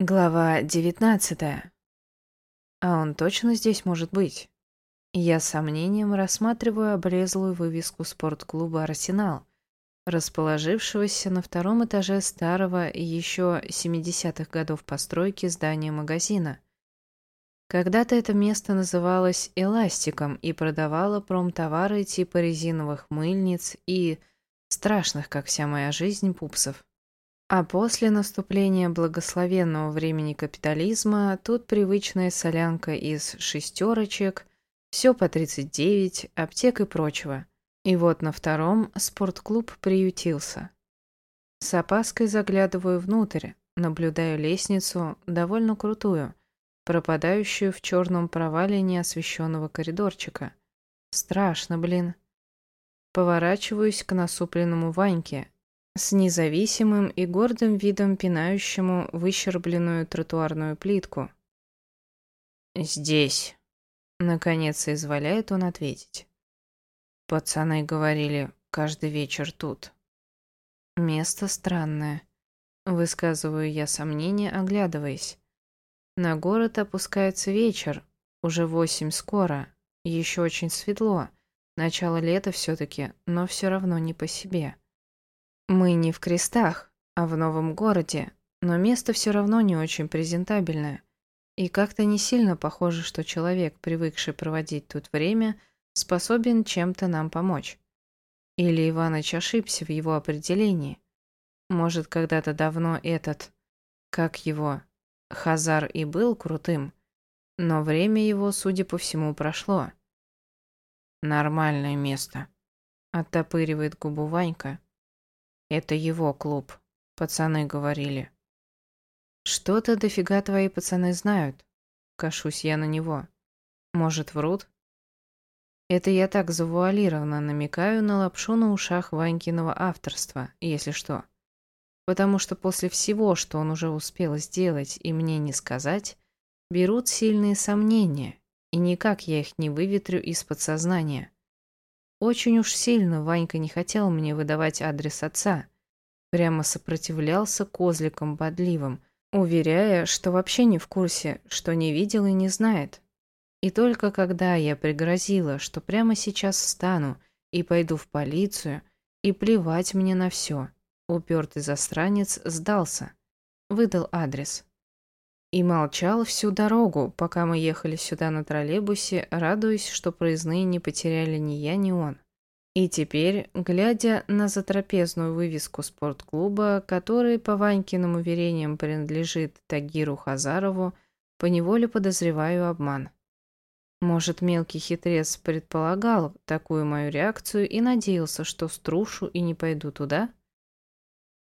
Глава девятнадцатая. А он точно здесь может быть? Я с сомнением рассматриваю обрезлую вывеску спортклуба «Арсенал», расположившегося на втором этаже старого еще 70-х годов постройки здания магазина. Когда-то это место называлось «Эластиком» и продавало промтовары типа резиновых мыльниц и страшных, как вся моя жизнь, пупсов. А после наступления благословенного времени капитализма тут привычная солянка из шестерочек, все по 39, аптек и прочего. И вот на втором спортклуб приютился. С опаской заглядываю внутрь, наблюдаю лестницу, довольно крутую, пропадающую в черном провале неосвещенного коридорчика. Страшно, блин. Поворачиваюсь к насупленному Ваньке, с независимым и гордым видом пинающему выщербленную тротуарную плитку. «Здесь», — наконец изволяет он ответить. «Пацаны говорили, каждый вечер тут». «Место странное», — высказываю я сомнение, оглядываясь. На город опускается вечер, уже восемь скоро, еще очень светло, начало лета все-таки, но все равно не по себе. Мы не в крестах, а в новом городе, но место все равно не очень презентабельное. И как-то не сильно похоже, что человек, привыкший проводить тут время, способен чем-то нам помочь. Или Иваныч ошибся в его определении. Может, когда-то давно этот, как его, Хазар и был крутым, но время его, судя по всему, прошло. «Нормальное место», — оттопыривает губу Ванька. Это его клуб, пацаны говорили. Что-то дофига твои пацаны знают. Кашусь я на него. Может, врут? Это я так завуалированно намекаю на лапшу на ушах Ванькиного авторства, если что. Потому что после всего, что он уже успел сделать и мне не сказать, берут сильные сомнения, и никак я их не выветрю из подсознания. Очень уж сильно Ванька не хотел мне выдавать адрес отца. Прямо сопротивлялся козликам бодливым, уверяя, что вообще не в курсе, что не видел и не знает. И только когда я пригрозила, что прямо сейчас встану и пойду в полицию, и плевать мне на все, упертый застранец сдался, выдал адрес. И молчал всю дорогу, пока мы ехали сюда на троллейбусе, радуясь, что проездные не потеряли ни я, ни он. И теперь, глядя на затрапезную вывеску спортклуба, который, по Ванькиным уверениям, принадлежит Тагиру Хазарову, поневоле подозреваю обман. Может, мелкий хитрец предполагал такую мою реакцию и надеялся, что струшу и не пойду туда?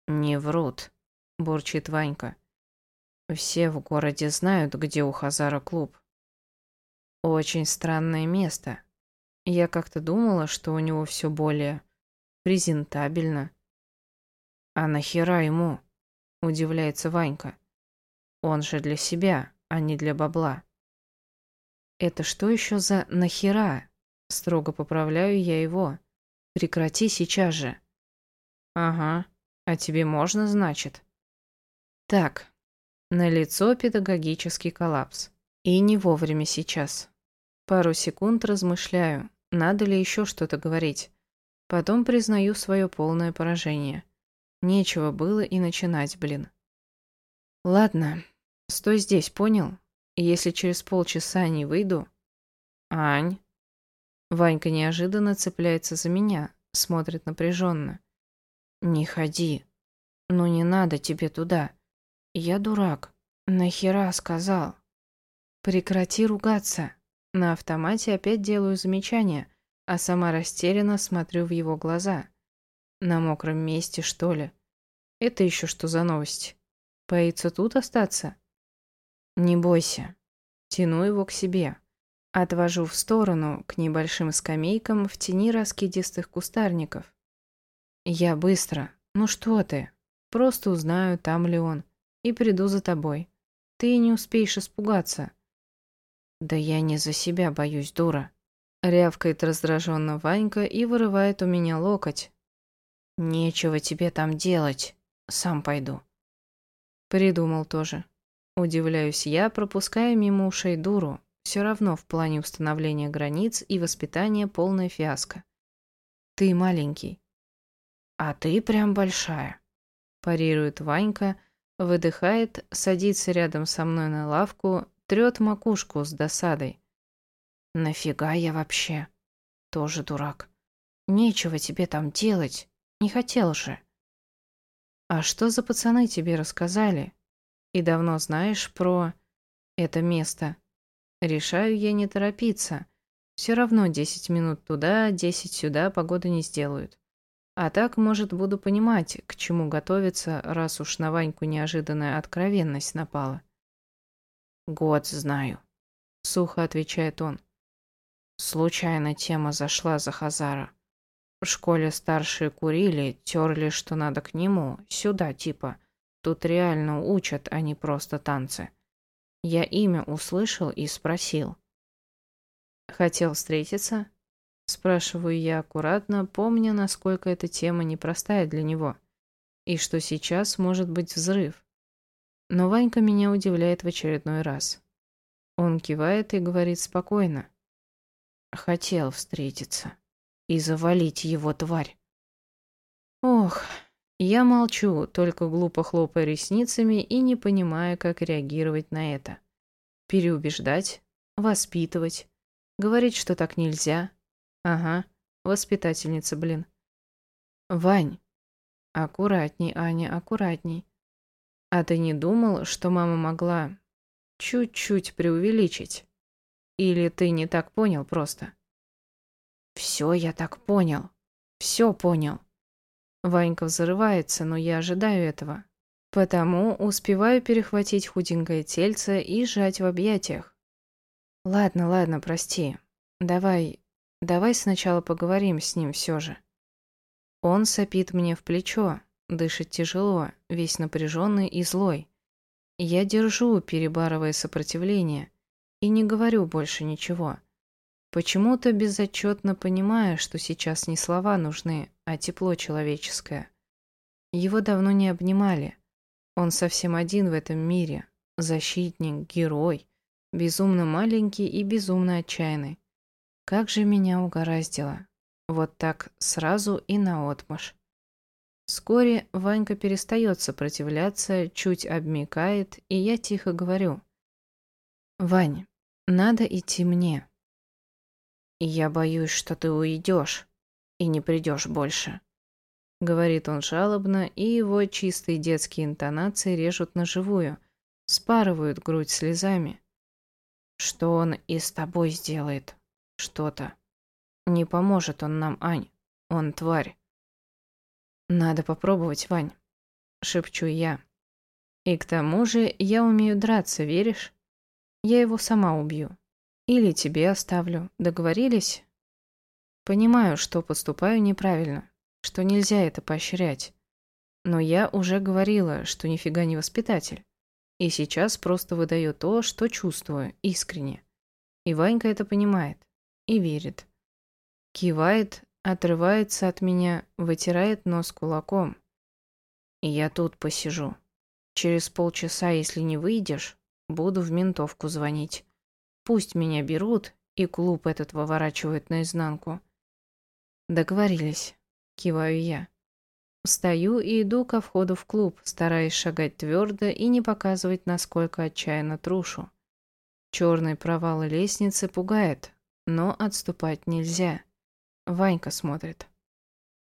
«Не врут», – бурчит Ванька. Все в городе знают, где у Хазара клуб. Очень странное место. Я как-то думала, что у него все более презентабельно. А нахера ему? Удивляется Ванька. Он же для себя, а не для бабла. Это что еще за нахера? Строго поправляю я его. Прекрати сейчас же. Ага, а тебе можно, значит? Так, на лицо педагогический коллапс. И не вовремя сейчас. Пару секунд размышляю, надо ли еще что-то говорить. Потом признаю свое полное поражение. Нечего было и начинать, блин. Ладно, стой здесь, понял? Если через полчаса не выйду... Ань... Ванька неожиданно цепляется за меня, смотрит напряженно. «Не ходи. Ну не надо тебе туда. Я дурак. Нахера сказал? Прекрати ругаться. На автомате опять делаю замечание, а сама растерянно смотрю в его глаза. На мокром месте, что ли? Это еще что за новость? Боится тут остаться? Не бойся. Тяну его к себе. Отвожу в сторону, к небольшим скамейкам в тени раскидистых кустарников. Я быстро. Ну что ты? Просто узнаю, там ли он и приду за тобой. Ты не успеешь испугаться». «Да я не за себя боюсь, дура», — рявкает раздраженно Ванька и вырывает у меня локоть. «Нечего тебе там делать. Сам пойду». Придумал тоже. Удивляюсь я, пропуская мимо ушей дуру. Все равно в плане установления границ и воспитания полная фиаско. Ты маленький. А ты прям большая. Парирует Ванька, выдыхает, садится рядом со мной на лавку, трет макушку с досадой. Нафига я вообще? Тоже дурак. Нечего тебе там делать. Не хотел же. А что за пацаны тебе рассказали? И давно знаешь про это место? Решаю я не торопиться. Все равно 10 минут туда, 10 сюда погода не сделают. А так, может, буду понимать, к чему готовиться, раз уж на Ваньку неожиданная откровенность напала. «Год знаю», — сухо отвечает он. Случайно тема зашла за Хазара. В школе старшие курили, терли, что надо к нему, сюда типа. Тут реально учат, а не просто танцы. Я имя услышал и спросил. «Хотел встретиться?» Спрашиваю я аккуратно, помня, насколько эта тема непростая для него, и что сейчас может быть взрыв. Но Ванька меня удивляет в очередной раз. Он кивает и говорит спокойно. Хотел встретиться. И завалить его, тварь. Ох, я молчу, только глупо хлопая ресницами и не понимая, как реагировать на это. Переубеждать, воспитывать, говорить, что так нельзя. Ага, воспитательница, блин. Вань, аккуратней, Аня, аккуратней. А ты не думал, что мама могла чуть-чуть преувеличить? Или ты не так понял просто? Все я так понял. Все понял. Ванька взрывается, но я ожидаю этого. Потому успеваю перехватить худенькое тельце и сжать в объятиях. Ладно, ладно, прости. Давай, давай сначала поговорим с ним все же. Он сопит мне в плечо, дышит тяжело, весь напряженный и злой. Я держу, перебарывая сопротивление, и не говорю больше ничего. Почему-то безотчетно понимая, что сейчас не слова нужны, а тепло человеческое. Его давно не обнимали. Он совсем один в этом мире. Защитник, герой. Безумно маленький и безумно отчаянный. Как же меня угораздило. Вот так сразу и наотмашь. Вскоре Ванька перестает сопротивляться, чуть обмикает, и я тихо говорю. «Вань, надо идти мне. Я боюсь, что ты уйдешь и не придешь больше. Говорит он жалобно, и его чистые детские интонации режут на живую, спарывают грудь слезами. Что он и с тобой сделает? Что-то. Не поможет он нам, Ань. Он тварь. Надо попробовать, Вань. Шепчу я. И к тому же я умею драться, веришь? Я его сама убью. Или тебе оставлю. Договорились? Понимаю, что поступаю неправильно, что нельзя это поощрять. Но я уже говорила, что нифига не воспитатель. И сейчас просто выдаю то, что чувствую, искренне. И Ванька это понимает. И верит. Кивает, отрывается от меня, вытирает нос кулаком. И я тут посижу. Через полчаса, если не выйдешь, Буду в ментовку звонить. Пусть меня берут и клуб этот выворачивают наизнанку. Договорились. Киваю я. Встаю и иду ко входу в клуб, стараясь шагать твердо и не показывать, насколько отчаянно трушу. Черный провал лестницы пугает, но отступать нельзя. Ванька смотрит.